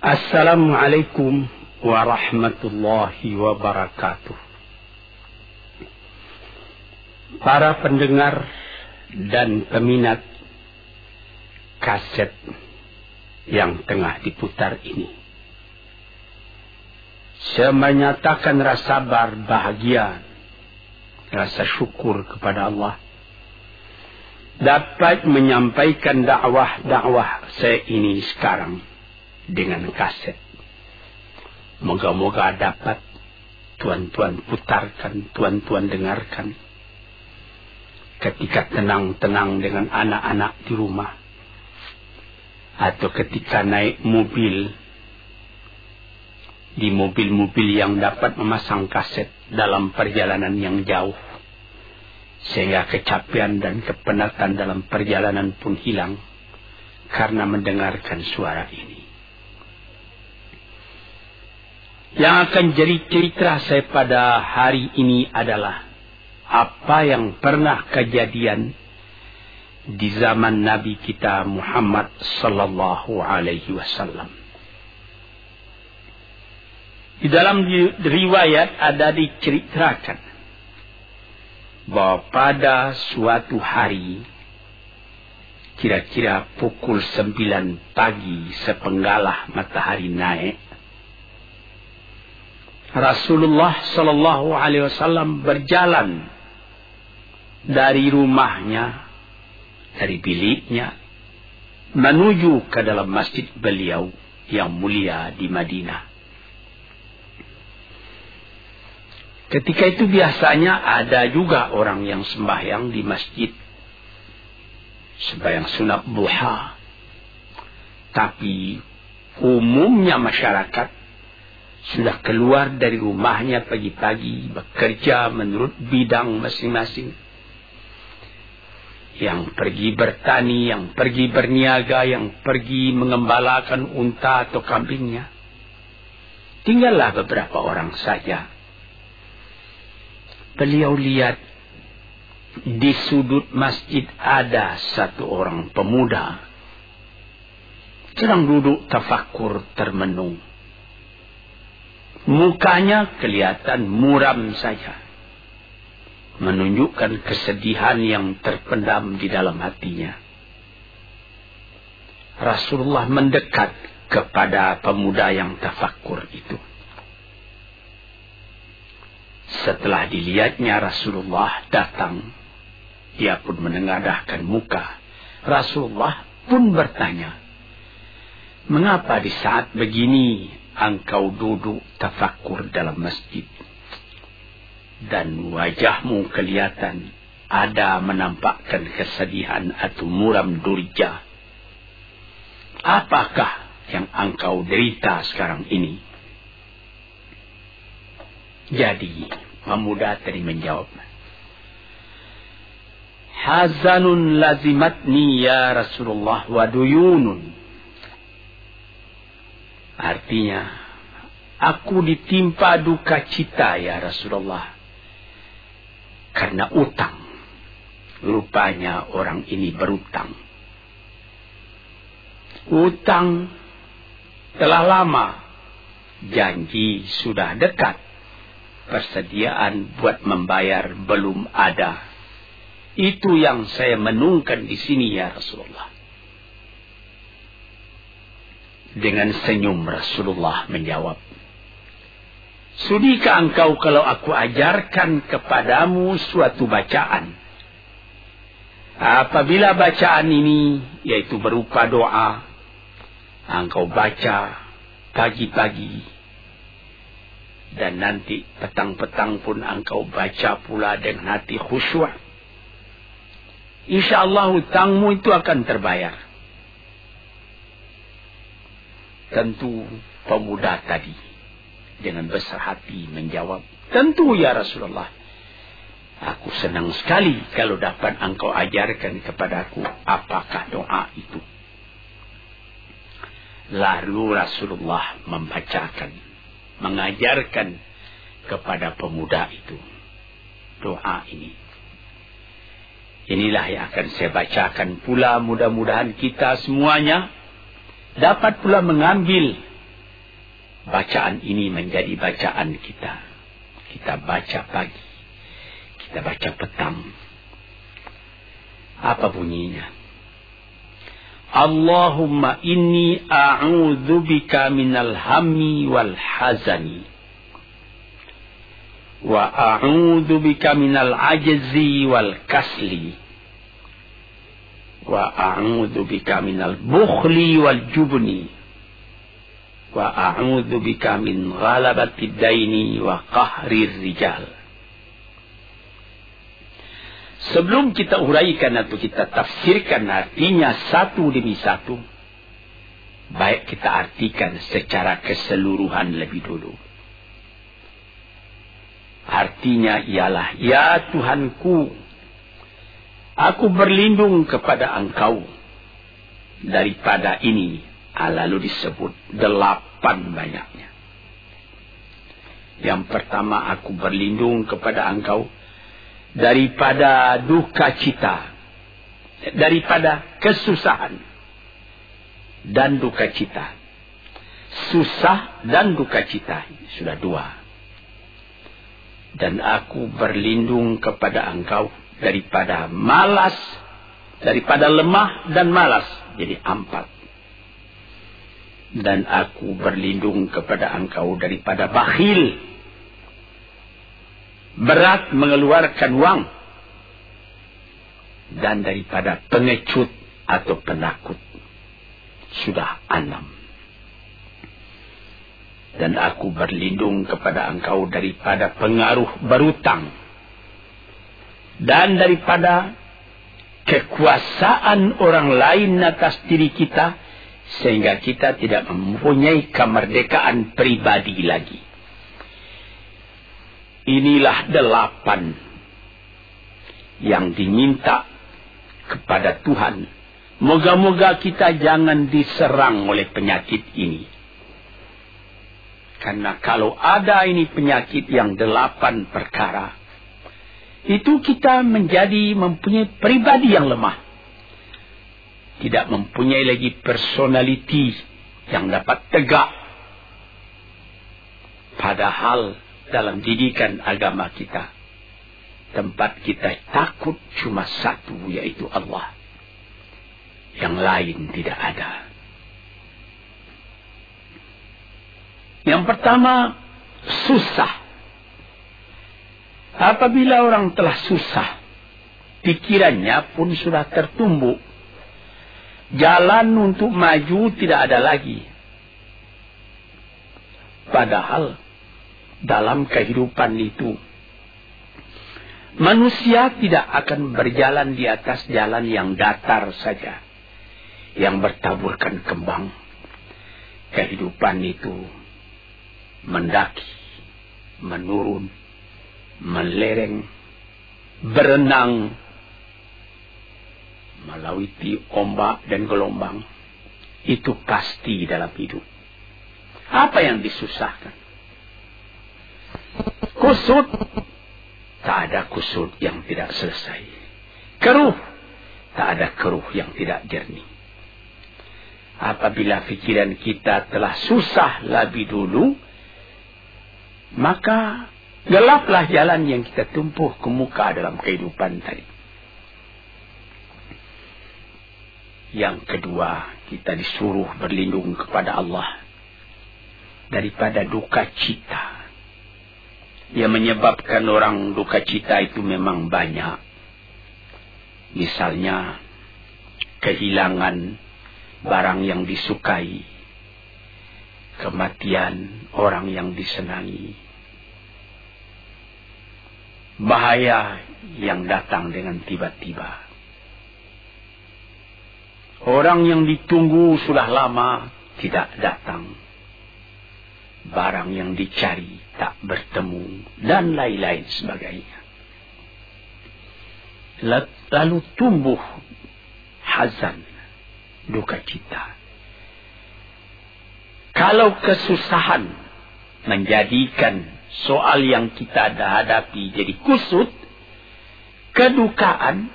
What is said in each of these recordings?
Assalamualaikum warahmatullahi wabarakatuh. Para pendengar dan peminat kaset yang tengah diputar ini. Saya menyatakan rasa bahagia, rasa syukur kepada Allah dapat menyampaikan dakwah-dakwah saya ini sekarang dengan kaset. Moga-moga dapat tuan-tuan putarkan, tuan-tuan dengarkan. Ketika tenang-tenang dengan anak-anak di rumah. Atau ketika naik mobil. Di mobil-mobil yang dapat memasang kaset dalam perjalanan yang jauh. Sehingga kecapean dan kepenatan dalam perjalanan pun hilang. Karena mendengarkan suara ini. Yang akan jadi cerita saya pada hari ini adalah apa yang pernah kejadian di zaman Nabi kita Muhammad sallallahu alaihi wasallam. Di dalam riwayat ada diceritakan bahwa pada suatu hari kira-kira pukul sembilan pagi sepenggalah matahari naik Rasulullah Shallallahu Alaihi Wasallam berjalan dari rumahnya, dari biliknya, menuju ke dalam masjid beliau yang mulia di Madinah. Ketika itu biasanya ada juga orang yang sembahyang di masjid. Sembahyang sunat duha. Tapi umumnya masyarakat sudah keluar dari rumahnya pagi-pagi bekerja menurut bidang masing-masing. Yang pergi bertani, yang pergi berniaga, yang pergi mengembalakan unta atau kambingnya. Tinggallah beberapa orang saja. Beliau lihat di sudut masjid ada satu orang pemuda. Sedang duduk tafakur termenung Mukanya kelihatan muram saja. Menunjukkan kesedihan yang terpendam di dalam hatinya. Rasulullah mendekat kepada pemuda yang tafakur itu. Setelah dilihatnya Rasulullah datang, dia pun menengadahkan muka. Rasulullah pun bertanya, Mengapa di saat begini engkau duduk tafakur dalam masjid. Dan wajahmu kelihatan ada menampakkan kesedihan atau muram durja. Apakah yang engkau derita sekarang ini? Jadi, pemuda tadi menjawab. Hazanun lazimatni ya Rasulullah wa duyunun Artinya, aku ditimpa duka cita ya Rasulullah. Karena utang. Rupanya orang ini berutang. Utang telah lama. Janji sudah dekat. Persediaan buat membayar belum ada. Itu yang saya menungkan di sini ya Rasulullah. Dengan senyum Rasulullah menjawab. Sudikah engkau kalau aku ajarkan kepadamu suatu bacaan? Apabila bacaan ini, yaitu berupa doa, engkau baca pagi-pagi, dan nanti petang-petang pun engkau baca pula dengan hati khusyuk. Insya Allah hutangmu itu akan terbayar. Tentu pemuda tadi dengan besar hati menjawab, tentu ya Rasulullah. Aku senang sekali kalau dapat engkau ajarkan kepadaku apakah doa itu. Lalu Rasulullah membacakan, mengajarkan kepada pemuda itu doa ini. Inilah yang akan saya bacakan pula mudah-mudahan kita semuanya dapat pula mengambil bacaan ini menjadi bacaan kita. Kita baca pagi, kita baca petang. Apa bunyinya? Allahumma inni a'udhu bika minal hammi wal hazani. Wa a'udhu bika minal ajzi wal kasli. Wa a'udhu bika minal bukhli wal jubni. Wa a'udhu bika min ghalabati daini wa qahri rijal. Sebelum kita uraikan atau kita tafsirkan artinya satu demi satu, baik kita artikan secara keseluruhan lebih dulu. Artinya ialah, Ya Tuhanku, aku berlindung kepada Engkau daripada ini. Lalu disebut delapan banyaknya. Yang pertama, aku berlindung kepada Engkau daripada duka cita, daripada kesusahan dan duka cita. Susah dan duka cita sudah dua. Dan aku berlindung kepada engkau daripada malas, daripada lemah dan malas. Jadi empat. Dan aku berlindung kepada engkau daripada bakhil berat mengeluarkan uang dan daripada pengecut atau penakut sudah enam dan aku berlindung kepada engkau daripada pengaruh berutang dan daripada kekuasaan orang lain atas diri kita sehingga kita tidak mempunyai kemerdekaan pribadi lagi Inilah delapan yang diminta kepada Tuhan. Moga-moga kita jangan diserang oleh penyakit ini. Karena kalau ada ini penyakit yang delapan perkara, itu kita menjadi mempunyai pribadi yang lemah. Tidak mempunyai lagi personality yang dapat tegak. Padahal dalam didikan agama kita. Tempat kita takut cuma satu, yaitu Allah. Yang lain tidak ada. Yang pertama, susah. Apabila orang telah susah, pikirannya pun sudah tertumbuk. Jalan untuk maju tidak ada lagi. Padahal dalam kehidupan itu. Manusia tidak akan berjalan di atas jalan yang datar saja. Yang bertaburkan kembang. Kehidupan itu mendaki, menurun, melereng, berenang, melawiti ombak dan gelombang. Itu pasti dalam hidup. Apa yang disusahkan? Kusut. Tak ada kusut yang tidak selesai. Keruh. Tak ada keruh yang tidak jernih. Apabila fikiran kita telah susah lebih dulu, maka gelaplah jalan yang kita tumpuh ke muka dalam kehidupan tadi. Yang kedua, kita disuruh berlindung kepada Allah daripada duka cita yang menyebabkan orang duka cita itu memang banyak. Misalnya kehilangan barang yang disukai, kematian orang yang disenangi, bahaya yang datang dengan tiba-tiba. Orang yang ditunggu sudah lama tidak datang barang yang dicari tak bertemu dan lain-lain sebagainya. Lalu tumbuh hazan, duka cita. Kalau kesusahan menjadikan soal yang kita hadapi jadi kusut, kedukaan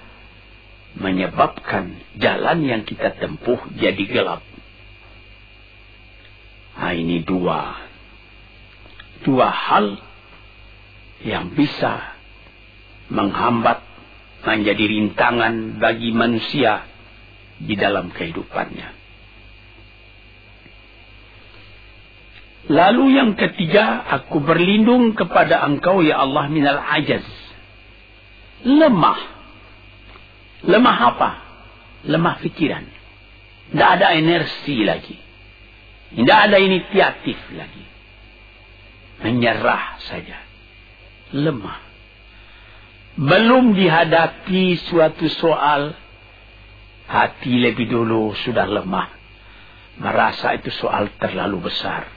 menyebabkan jalan yang kita tempuh jadi gelap. Nah ini dua dua hal yang bisa menghambat menjadi rintangan bagi manusia di dalam kehidupannya. Lalu yang ketiga, aku berlindung kepada engkau ya Allah minal ajaz. Lemah. Lemah apa? Lemah fikiran. Tidak ada energi lagi. Tidak ada inisiatif lagi. Menyerah saja. Lemah. Belum dihadapi suatu soal. Hati lebih dulu sudah lemah. Merasa itu soal terlalu besar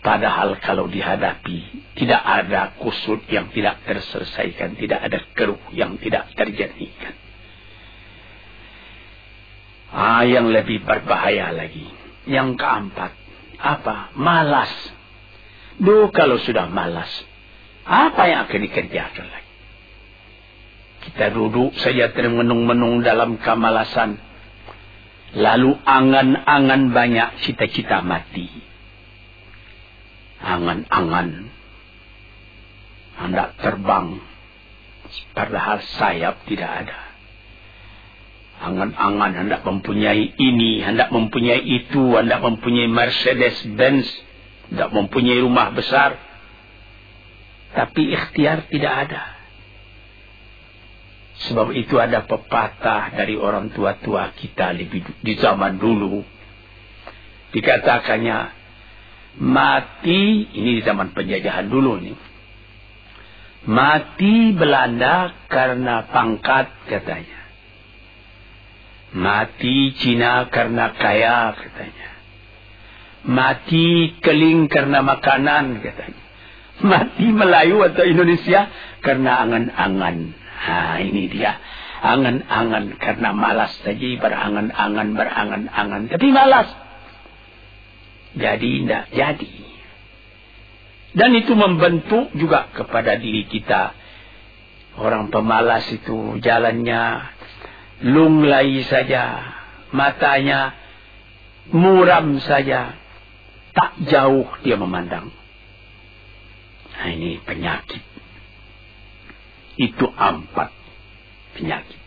Padahal kalau dihadapi tidak ada kusut yang tidak terselesaikan, tidak ada keruh yang tidak terjadikan. Ah, yang lebih berbahaya lagi. Yang keempat, apa? Malas. Duh, kalau sudah malas, apa yang akan dikerjakan lagi? Kita duduk saja termenung-menung dalam kemalasan. Lalu angan-angan banyak cita-cita mati angan-angan. Hendak terbang. Padahal sayap tidak ada. Angan-angan hendak mempunyai ini hendak mempunyai itu hendak mempunyai Mercedes Benz hendak mempunyai rumah besar. Tapi ikhtiar tidak ada. Sebab itu ada pepatah dari orang tua-tua kita di zaman dulu. Dikatakannya mati ini di zaman penjajahan dulu nih. Mati Belanda karena pangkat katanya. Mati Cina karena kaya katanya. Mati keling karena makanan katanya. Mati Melayu atau Indonesia karena angan-angan. Ha ini dia. Angan-angan karena malas saja berangan-angan berangan-angan. Tapi malas jadi tidak jadi. Dan itu membentuk juga kepada diri kita. Orang pemalas itu jalannya lunglai saja. Matanya muram saja. Tak jauh dia memandang. Nah ini penyakit. Itu empat penyakit.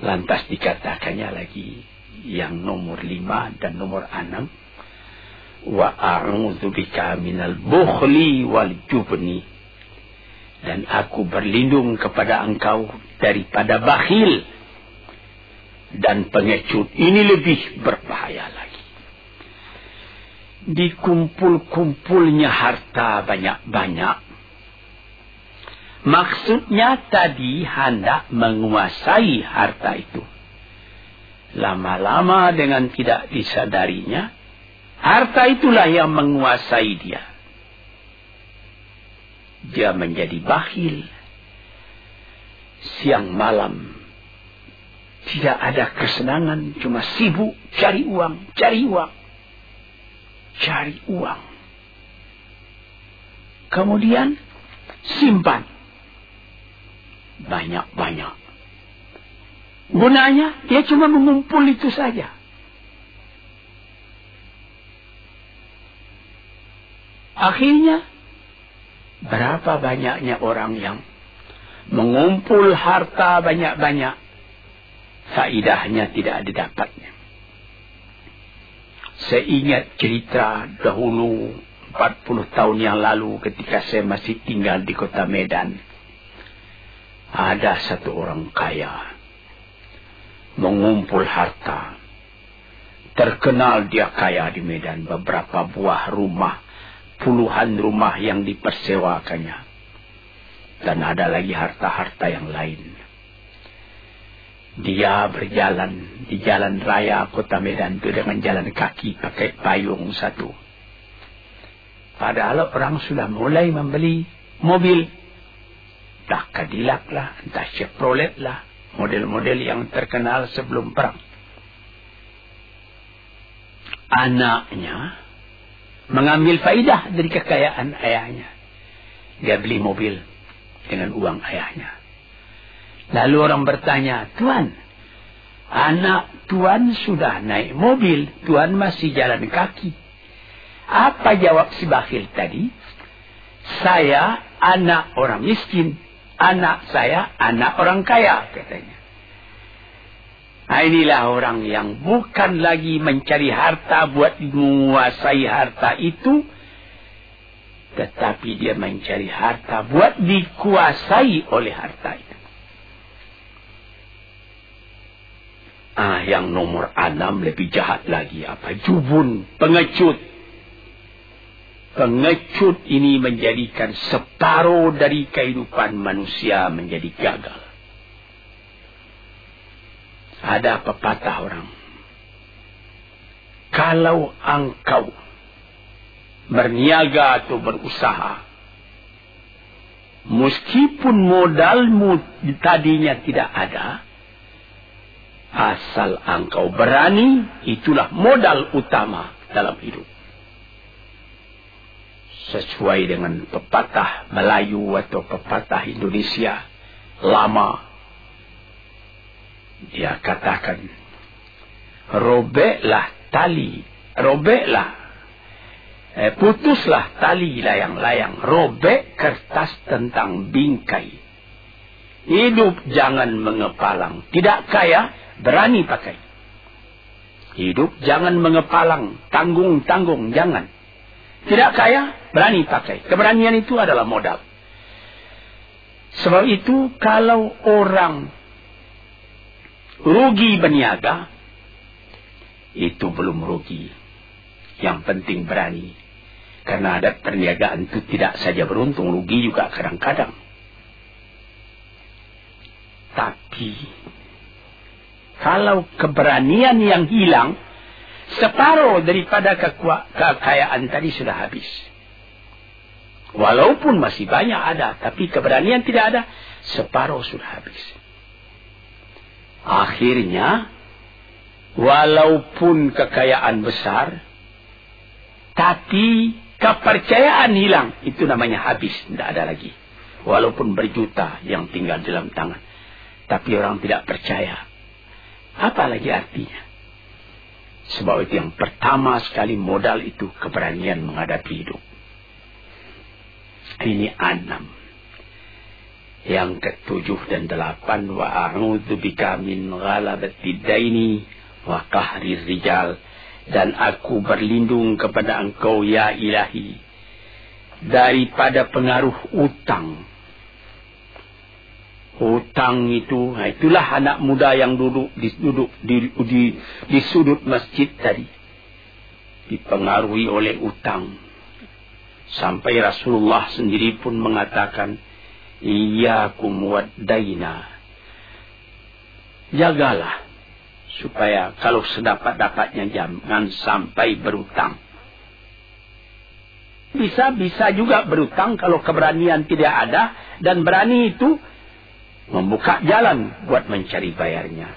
Lantas dikatakannya lagi yang nomor lima dan nomor enam wa a'udzu bika minal bukhli wal jubni. Dan aku berlindung kepada engkau daripada bakhil. Dan pengecut ini lebih berbahaya lagi. Dikumpul-kumpulnya harta banyak-banyak. Maksudnya tadi hendak menguasai harta itu. Lama-lama dengan tidak disadarinya Harta itulah yang menguasai dia. Dia menjadi bakhil. Siang malam. Tidak ada kesenangan. Cuma sibuk cari uang. Cari uang. Cari uang. Kemudian simpan. Banyak-banyak. Gunanya dia cuma mengumpul itu saja. Akhirnya, berapa banyaknya orang yang mengumpul harta banyak-banyak, faidahnya tidak didapatnya. Saya ingat cerita dahulu 40 tahun yang lalu ketika saya masih tinggal di kota Medan. Ada satu orang kaya mengumpul harta. Terkenal dia kaya di Medan. Beberapa buah rumah puluhan rumah yang dipersewakannya. Dan ada lagi harta-harta yang lain. Dia berjalan di jalan raya kota Medan itu dengan jalan kaki pakai payung satu. Padahal orang sudah mulai membeli mobil. Entah Cadillac lah, entah Chevrolet lah. Model-model yang terkenal sebelum perang. Anaknya mengambil faidah dari kekayaan ayahnya. Dia beli mobil dengan uang ayahnya. Lalu orang bertanya, Tuan, anak Tuan sudah naik mobil, Tuan masih jalan kaki. Apa jawab si bakhil tadi? Saya anak orang miskin. Anak saya anak orang kaya katanya. Nah, inilah orang yang bukan lagi mencari harta buat menguasai harta itu. Tetapi dia mencari harta buat dikuasai oleh harta itu. Ah, yang nomor enam lebih jahat lagi. Apa? Jubun, pengecut. Pengecut ini menjadikan separuh dari kehidupan manusia menjadi gagal. Ada pepatah orang. Kalau engkau berniaga atau berusaha, meskipun modalmu tadinya tidak ada, asal engkau berani, itulah modal utama dalam hidup sesuai dengan pepatah Melayu atau pepatah Indonesia lama. Dia katakan, robeklah tali, robeklah, eh, putuslah tali layang-layang, robek kertas tentang bingkai. Hidup jangan mengepalang, tidak kaya, berani pakai. Hidup jangan mengepalang, tanggung-tanggung, jangan. Tidak kaya, berani pakai. Keberanian itu adalah modal. Sebab itu kalau orang rugi berniaga, itu belum rugi. Yang penting berani. Karena ada perniagaan itu tidak saja beruntung, rugi juga kadang-kadang. Tapi, kalau keberanian yang hilang, Separuh daripada kekayaan tadi sudah habis. Walaupun masih banyak ada, tapi keberanian tidak ada, separuh sudah habis. Akhirnya, walaupun kekayaan besar, tapi kepercayaan hilang, itu namanya habis, tidak ada lagi. Walaupun berjuta yang tinggal dalam tangan. Tapi orang tidak percaya. Apa lagi artinya? Sebab itu yang pertama sekali modal itu keberanian menghadapi hidup. Ini enam. Yang ketujuh dan delapan. Wa bika min ghalabati wa kahri rijal. Dan aku berlindung kepada engkau ya ilahi. Daripada pengaruh utang hutang itu nah itulah anak muda yang duduk di duduk di, di, di sudut masjid tadi dipengaruhi oleh utang sampai Rasulullah sendiri pun mengatakan iyyakum wadaina jagalah supaya kalau sedapat-dapatnya jangan sampai berutang bisa bisa juga berutang kalau keberanian tidak ada dan berani itu membuka jalan buat mencari bayarnya.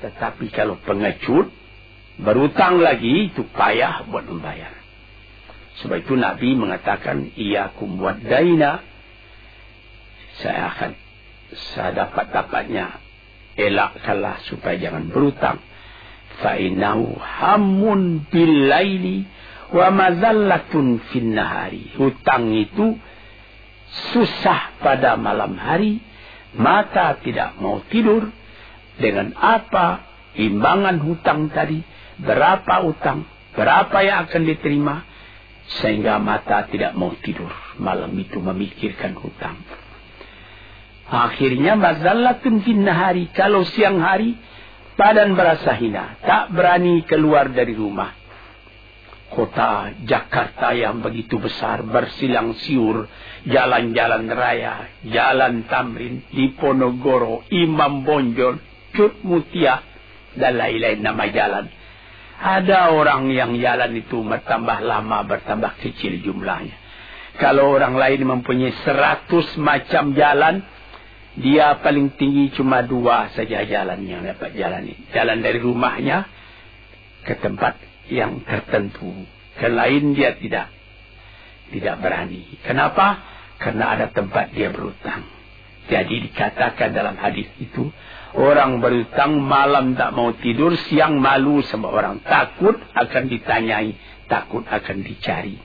Tetapi kalau pengecut, berutang lagi, itu payah buat membayar. Sebab itu Nabi mengatakan, Ia kumbuat daina, saya akan, saya dapat-dapatnya, elakkanlah supaya jangan berutang. Fa'inahu hamun bilaili wa mazallatun finnahari. Hutang itu susah pada malam hari, mata tidak mau tidur, dengan apa imbangan hutang tadi, berapa hutang, berapa yang akan diterima, sehingga mata tidak mau tidur malam itu memikirkan hutang. Akhirnya mazallatun fin nahari. Kalau siang hari, badan berasa hina. Tak berani keluar dari rumah kota Jakarta yang begitu besar bersilang siur jalan-jalan raya, jalan Tamrin, Diponegoro, Imam Bonjol, Cut Mutia dan lain-lain nama jalan. Ada orang yang jalan itu bertambah lama, bertambah kecil jumlahnya. Kalau orang lain mempunyai seratus macam jalan, dia paling tinggi cuma dua saja jalan yang dapat jalani. Jalan dari rumahnya ke tempat yang tertentu. Ke lain dia tidak. Tidak berani. Kenapa? Karena ada tempat dia berutang. Jadi dikatakan dalam hadis itu, orang berutang malam tak mau tidur, siang malu sama orang. Takut akan ditanyai takut akan dicari.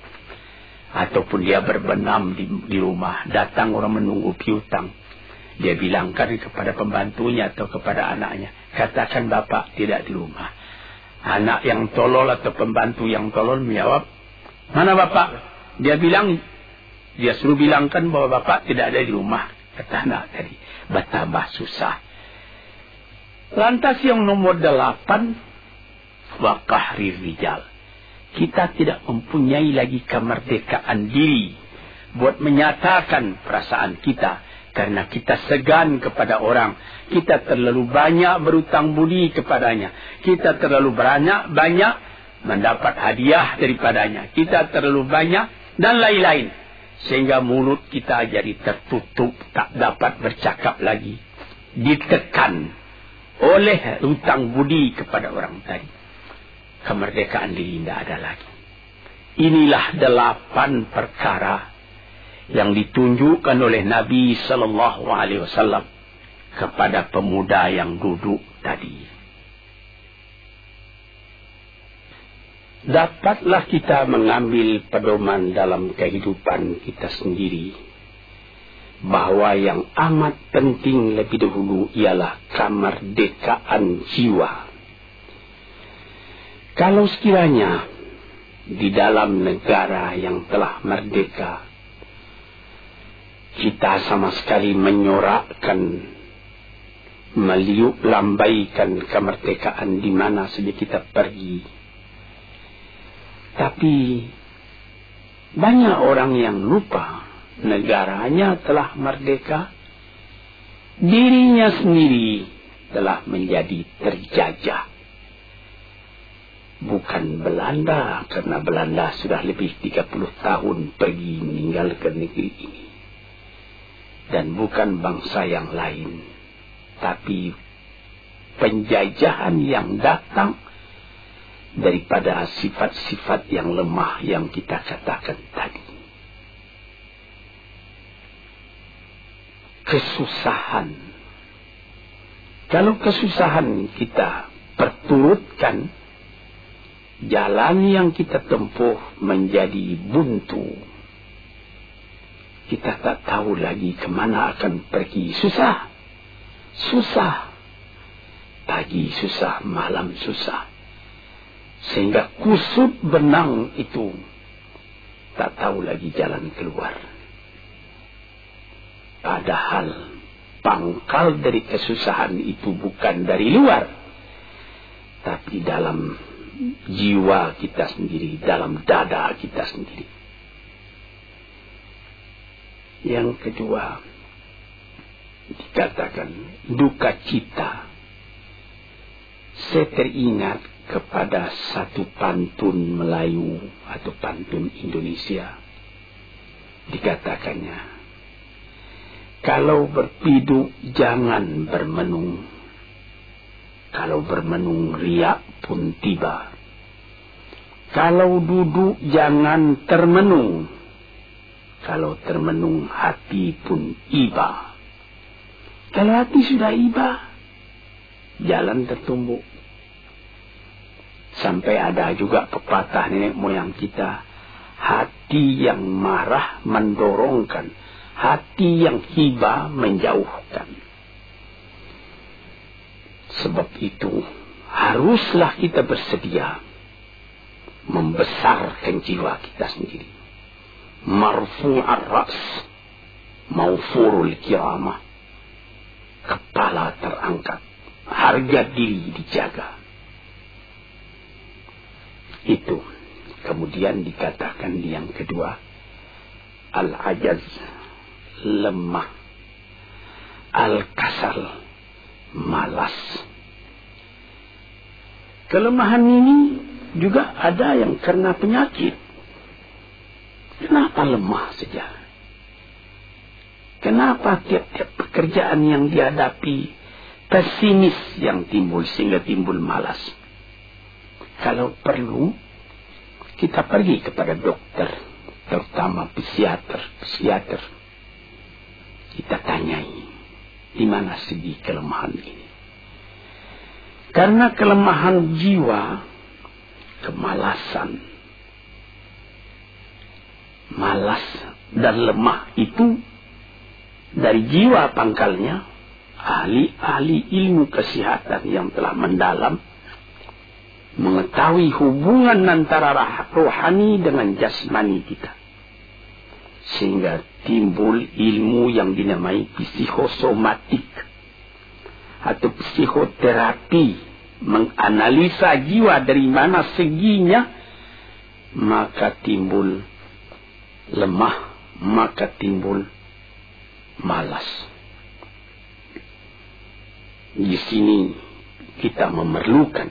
Ataupun dia berbenam di, di rumah, datang orang menunggu piutang. Dia bilangkan kepada pembantunya atau kepada anaknya, katakan bapak tidak di rumah. Anak yang tolol atau pembantu yang tolol menjawab, mana bapak? Dia bilang, dia suruh bilangkan bahwa bapak tidak ada di rumah. Kata anak tadi, betapa susah. Lantas yang nomor delapan, wakahri rijal kita tidak mempunyai lagi kemerdekaan diri buat menyatakan perasaan kita karena kita segan kepada orang. Kita terlalu banyak berutang budi kepadanya. Kita terlalu banyak banyak mendapat hadiah daripadanya. Kita terlalu banyak dan lain-lain. Sehingga mulut kita jadi tertutup tak dapat bercakap lagi. Ditekan oleh utang budi kepada orang tadi. Kemerdekaan diri tidak ada lagi. Inilah delapan perkara yang ditunjukkan oleh Nabi Sallallahu Alaihi Wasallam kepada pemuda yang duduk tadi. Dapatlah kita mengambil pedoman dalam kehidupan kita sendiri bahwa yang amat penting lebih dahulu ialah kemerdekaan jiwa kalau sekiranya di dalam negara yang telah merdeka, kita sama sekali menyorakkan, meliuk lambaikan kemerdekaan di mana saja kita pergi. Tapi banyak orang yang lupa negaranya telah merdeka, dirinya sendiri telah menjadi terjajah. Bukan Belanda karena Belanda sudah lebih 30 tahun pergi meninggalkan negeri ini dan bukan bangsa yang lain tapi penjajahan yang datang daripada sifat-sifat yang lemah yang kita katakan tadi kesusahan kalau kesusahan kita perturutkan jalan yang kita tempuh menjadi buntu. Kita tak tahu lagi ke mana akan pergi. Susah. Susah. Pagi susah, malam susah. Sehingga kusut benang itu tak tahu lagi jalan keluar. Padahal pangkal dari kesusahan itu bukan dari luar. Tapi dalam jiwa kita sendiri, dalam dada kita sendiri. Yang kedua, dikatakan duka cita. Saya teringat kepada satu pantun Melayu atau pantun Indonesia. Dikatakannya, kalau berpiduk jangan bermenung kalau bermenung riak pun tiba. Kalau duduk jangan termenung. Kalau termenung hati pun iba. Kalau hati sudah iba, jalan tertumbuk. Sampai ada juga pepatah nenek moyang kita. Hati yang marah mendorongkan. Hati yang hiba menjauhkan. Sebab itu haruslah kita bersedia membesarkan jiwa kita sendiri. Marfu'ar ras maufurul kiramah. Kepala terangkat. Harga diri dijaga. Itu. Kemudian dikatakan di yang kedua. Al-ajaz. Lemah. Al-kasal malas. Kelemahan ini juga ada yang karena penyakit. Kenapa lemah saja? Kenapa tiap-tiap pekerjaan yang dihadapi pesimis yang timbul sehingga timbul malas? Kalau perlu, kita pergi kepada dokter, terutama psikiater, psikiater. Kita tanyai di mana segi kelemahan ini. Karena kelemahan jiwa, kemalasan, malas dan lemah itu dari jiwa pangkalnya ahli-ahli ilmu kesehatan yang telah mendalam mengetahui hubungan antara rohani dengan jasmani kita. Sehingga timbul ilmu yang dinamai psikosomatik atau psikoterapi menganalisa jiwa dari mana seginya maka timbul lemah maka timbul malas di sini kita memerlukan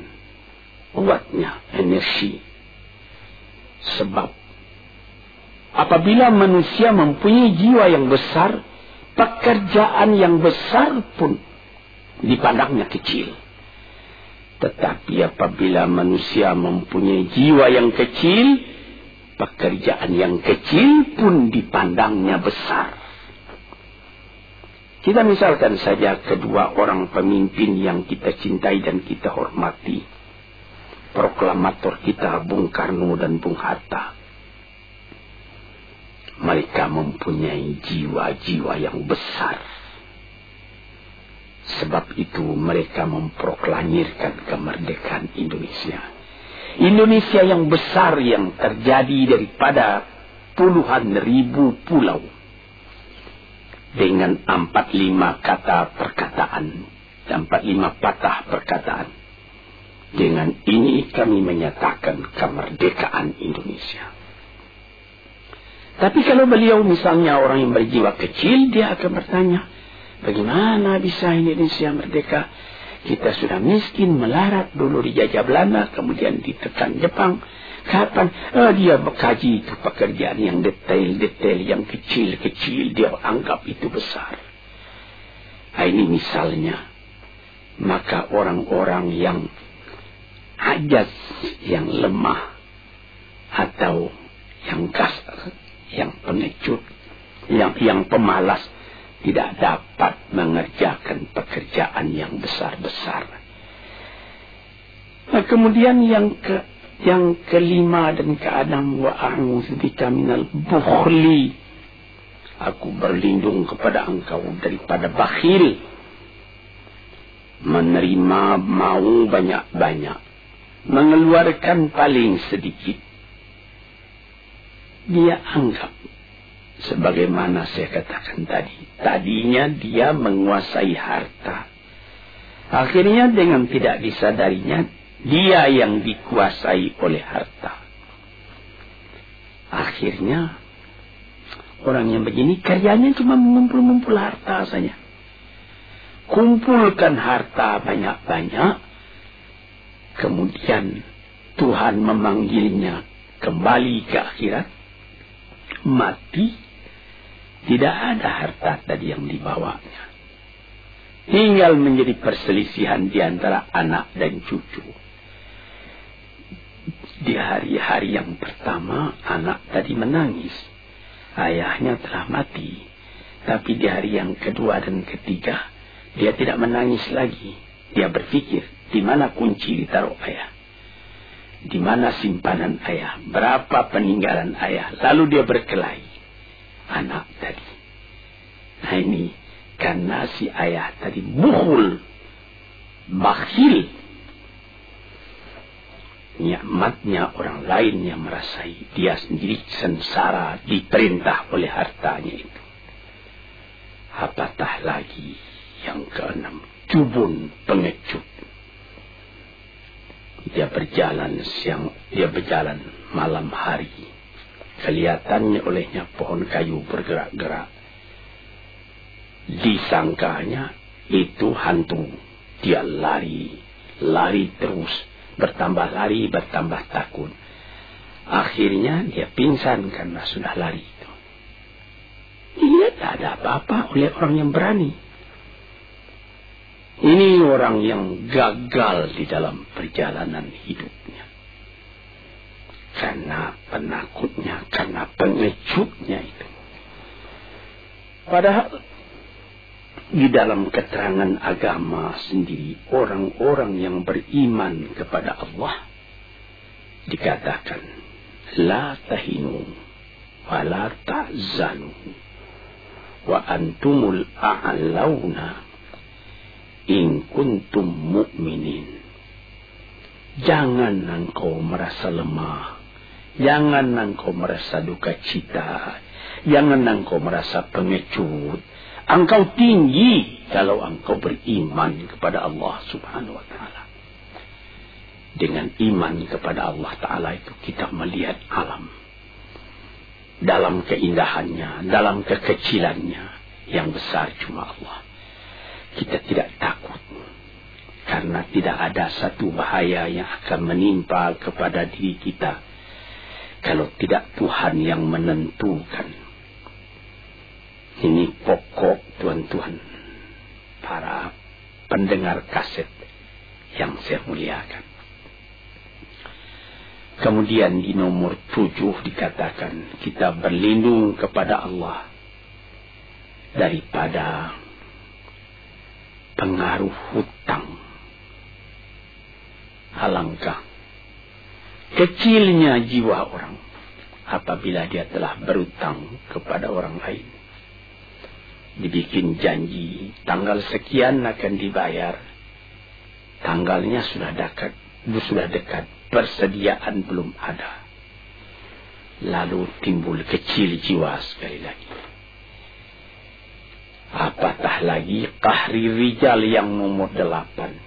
kuatnya energi sebab Apabila manusia mempunyai jiwa yang besar, pekerjaan yang besar pun dipandangnya kecil. Tetapi apabila manusia mempunyai jiwa yang kecil, pekerjaan yang kecil pun dipandangnya besar. Kita misalkan saja kedua orang pemimpin yang kita cintai dan kita hormati. Proklamator kita Bung Karno dan Bung Hatta mereka mempunyai jiwa-jiwa yang besar. Sebab itu mereka memproklamirkan kemerdekaan Indonesia. Indonesia yang besar yang terjadi daripada puluhan ribu pulau. Dengan empat lima kata perkataan. Empat lima patah perkataan. Dengan ini kami menyatakan kemerdekaan Indonesia. Tapi kalau beliau misalnya orang yang berjiwa kecil, dia akan bertanya, bagaimana bisa Indonesia merdeka? Kita sudah miskin, melarat dulu dijajah Belanda, kemudian ditekan Jepang. Kapan? Oh, dia berkaji itu pekerjaan yang detail-detail, yang kecil-kecil, dia anggap itu besar. Nah, ini misalnya. Maka orang-orang yang ajas, yang lemah, atau yang kasar, yang pengecut, yang yang pemalas tidak dapat mengerjakan pekerjaan yang besar-besar. Nah, kemudian yang ke yang kelima dan keenam wa a'udzubika minal bukhli. Aku berlindung kepada engkau daripada bakhil. Menerima mau banyak-banyak. Mengeluarkan paling sedikit dia anggap sebagaimana saya katakan tadi. Tadinya dia menguasai harta. Akhirnya dengan tidak disadarinya, dia yang dikuasai oleh harta. Akhirnya, orang yang begini karyanya cuma mengumpul-ngumpul harta saja. Kumpulkan harta banyak-banyak, kemudian Tuhan memanggilnya kembali ke akhirat, mati, tidak ada harta tadi yang dibawanya. Tinggal menjadi perselisihan di antara anak dan cucu. Di hari-hari yang pertama, anak tadi menangis. Ayahnya telah mati. Tapi di hari yang kedua dan ketiga, dia tidak menangis lagi. Dia berpikir, di mana kunci ditaruh ayah? di mana simpanan ayah, berapa peninggalan ayah. Lalu dia berkelahi. Anak tadi. Nah ini karena si ayah tadi buhul, bakhil. Nikmatnya orang lain yang merasai. Dia sendiri sengsara diperintah oleh hartanya itu. Apatah lagi yang keenam. Jubun pengecut dia berjalan siang, dia berjalan malam hari. Kelihatannya olehnya pohon kayu bergerak-gerak. Disangkanya itu hantu. Dia lari, lari terus. Bertambah lari, bertambah takut. Akhirnya dia pingsan karena sudah lari itu. Dia tak ada apa-apa oleh orang yang berani. Ini orang yang gagal di dalam perjalanan hidupnya. Karena penakutnya, karena pengecutnya itu. Padahal di dalam keterangan agama sendiri, orang-orang yang beriman kepada Allah dikatakan, La tahinu wala ta'zanu wa antumul a'launa in kuntum mu'minin. Jangan engkau merasa lemah. Jangan engkau merasa duka cita. Jangan engkau merasa pengecut. Engkau tinggi kalau engkau beriman kepada Allah subhanahu wa ta'ala. Dengan iman kepada Allah ta'ala itu kita melihat alam. Dalam keindahannya, dalam kekecilannya. Yang besar cuma Allah kita tidak takut. Karena tidak ada satu bahaya yang akan menimpa kepada diri kita. Kalau tidak Tuhan yang menentukan. Ini pokok tuan-tuan. Para pendengar kaset yang saya muliakan. Kemudian di nomor tujuh dikatakan kita berlindung kepada Allah daripada pengaruh hutang. Alangkah kecilnya jiwa orang apabila dia telah berutang kepada orang lain. Dibikin janji tanggal sekian akan dibayar. Tanggalnya sudah dekat, sudah dekat, persediaan belum ada. Lalu timbul kecil jiwa sekali lagi Apatah lagi kahri rijal yang nomor delapan.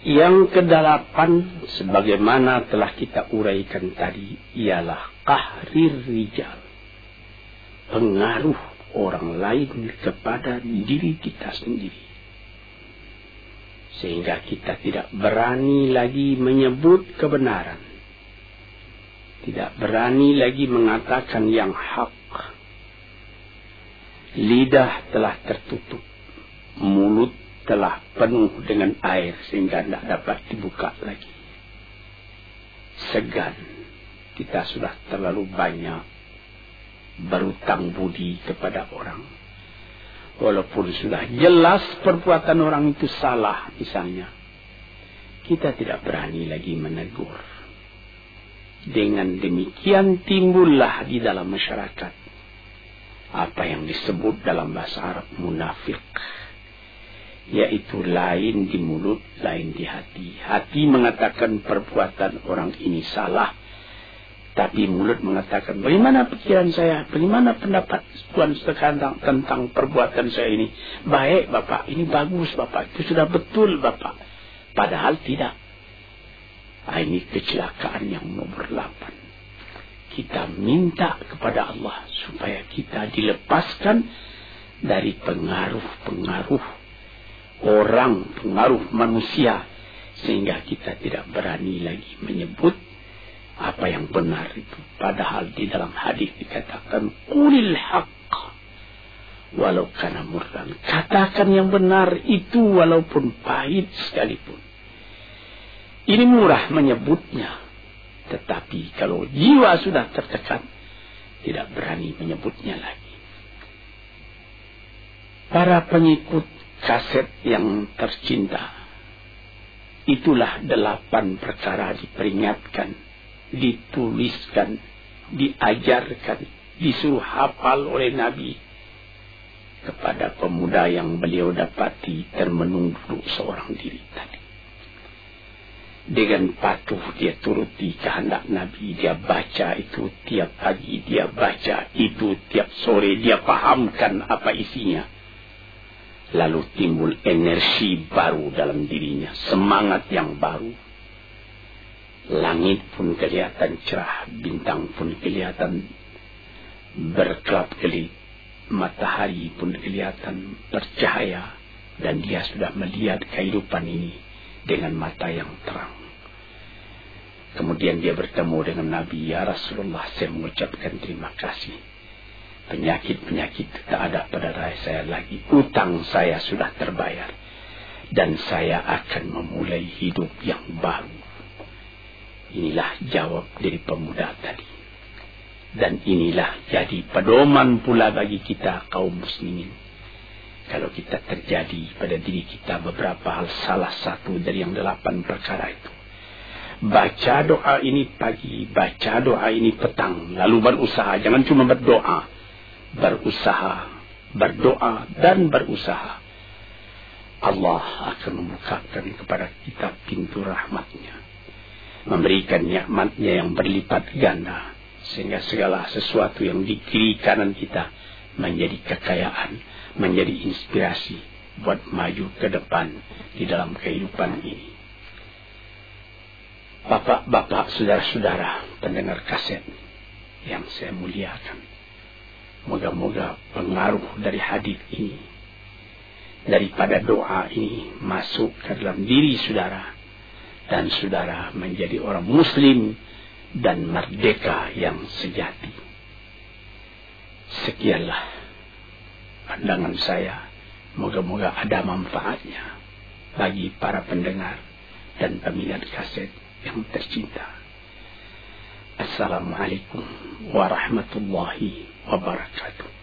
Yang kedelapan sebagaimana telah kita uraikan tadi ialah kahri rijal. Pengaruh orang lain kepada diri kita sendiri. Sehingga kita tidak berani lagi menyebut kebenaran. Tidak berani lagi mengatakan yang hak Lidah telah tertutup. Mulut telah penuh dengan air sehingga tidak dapat dibuka lagi. Segan. Kita sudah terlalu banyak berutang budi kepada orang. Walaupun sudah jelas perbuatan orang itu salah misalnya. Kita tidak berani lagi menegur. Dengan demikian timbullah di dalam masyarakat apa yang disebut dalam bahasa Arab munafik yaitu lain di mulut, lain di hati. Hati mengatakan perbuatan orang ini salah, tapi mulut mengatakan bagaimana pikiran saya, bagaimana pendapat Tuhan sekarang tentang perbuatan saya ini. Baik Bapak, ini bagus Bapak, itu sudah betul Bapak. Padahal tidak. Nah, ini kecelakaan yang nomor 8 kita minta kepada Allah supaya kita dilepaskan dari pengaruh-pengaruh orang, pengaruh manusia sehingga kita tidak berani lagi menyebut apa yang benar itu. Padahal di dalam hadis dikatakan kulil haqq walau kana murdan. Katakan yang benar itu walaupun pahit sekalipun. Ini murah menyebutnya tetapi kalau jiwa sudah tertekan, tidak berani menyebutnya lagi. Para pengikut kaset yang tercinta, itulah delapan perkara diperingatkan, dituliskan, diajarkan, disuruh hafal oleh Nabi. Kepada pemuda yang beliau dapati termenung duduk seorang diri tadi. Dengan patuh dia turuti kehendak Nabi dia baca itu tiap pagi dia baca itu tiap sore dia pahamkan apa isinya lalu timbul energi baru dalam dirinya semangat yang baru langit pun kelihatan cerah bintang pun kelihatan berkelap kelip matahari pun kelihatan bercahaya dan dia sudah melihat kehidupan ini dengan mata yang terang. Kemudian dia bertemu dengan Nabi, Ya Rasulullah, saya mengucapkan terima kasih. Penyakit-penyakit tak ada pada raya saya lagi. Utang saya sudah terbayar. Dan saya akan memulai hidup yang baru. Inilah jawab dari pemuda tadi. Dan inilah jadi pedoman pula bagi kita kaum muslimin kalau kita terjadi pada diri kita beberapa hal salah satu dari yang delapan perkara itu. Baca doa ini pagi, baca doa ini petang, lalu berusaha. Jangan cuma berdoa, berusaha, berdoa dan berusaha. Allah akan membukakan kepada kita pintu rahmatnya. Memberikan nikmatnya yang berlipat ganda. Sehingga segala sesuatu yang di kiri kanan kita menjadi kekayaan, menjadi inspirasi buat maju ke depan di dalam kehidupan ini. Bapak-bapak, saudara-saudara, pendengar kaset yang saya muliakan. Moga-moga pengaruh dari hadis ini daripada doa ini masuk ke dalam diri saudara dan saudara menjadi orang muslim dan merdeka yang sejati. Sekianlah pandangan saya. Moga-moga ada manfaatnya bagi para pendengar dan peminat kaset yang tercinta. Assalamualaikum warahmatullahi wabarakatuh.